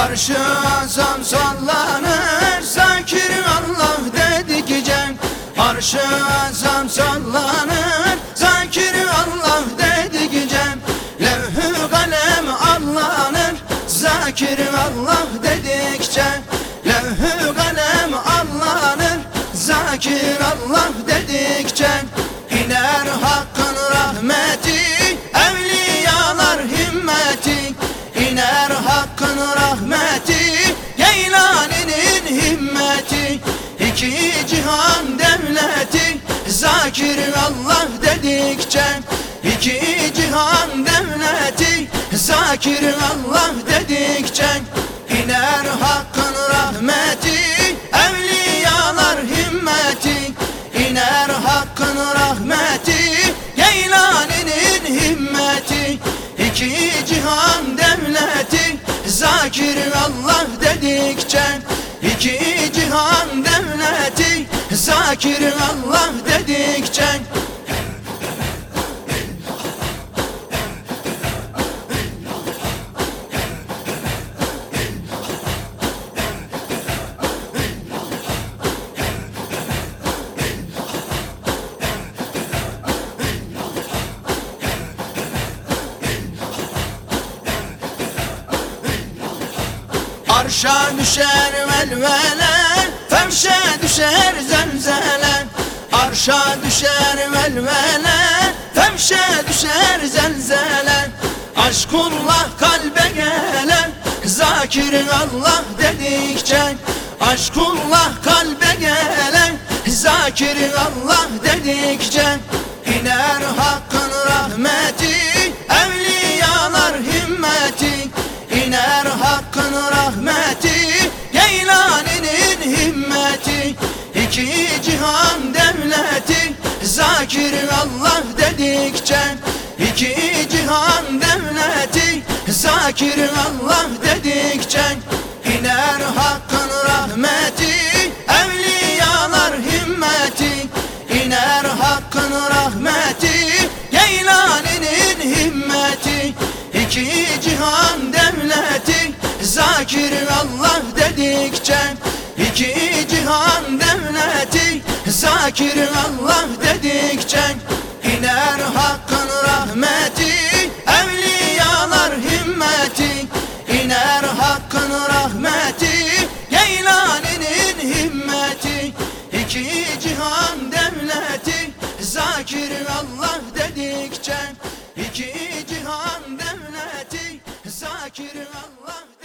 Arşı azam sallanır Zakir Allah dedikçe Arşı azam sallanır Zakir Allah dedikçe Levh-ü kalem allanır Zakir Zakir Allah dedikçe iner hakkın rahmeti Evliyalar himmeti. İner hakkın rahmeti Geylani'nin himmeti. İki cihan devleti Zakir Allah dedikçe iki cihan devleti. Zakir Allah dedikçe Arşa düşer velvele Fevşe düşer zelzele. Arşa düşer velvele Fevşe düşer zelzele. Aşkullah kalbe gelen Zakir Allah dedikçe. Aşkullah kalbe gelen Zakir Allah dedikçe. İner hakkın iner hakkın rahmeti Geylani'nin himmeti. İki cihan devleti Zakir Allah dedikçe. İki cihan devleti Zakir Allah dedikçe Zakir Allah dedikçe iki cihan devleti Zakir Allah dedikçe iner hakkın rahmeti Evliyalar himmeti iner hakkın rahmeti Geylani'nin himmeti iki cihan devleti Zakir Allah dedikçe iki cihan devleti Zakir Allah